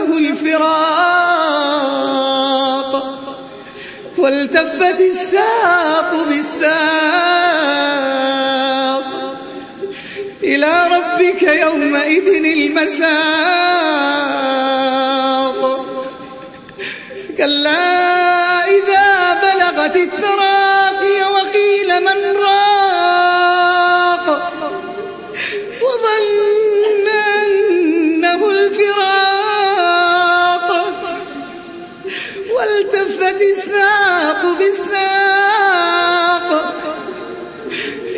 أنه الفراق. والتفت الساق بالساق. إلى ربك يومئذ المساق. كلا إذا بلغت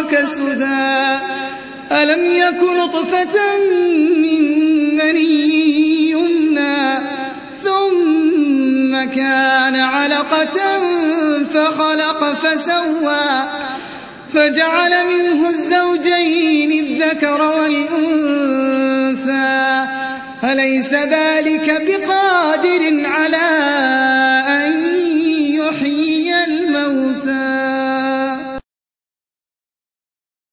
يترك سدى ألم يك نطفة من مني يمنى ثم كان علقة فخلق فسوى فجعل منه الزوجين الذكر والأنثى أليس ذلك بقادر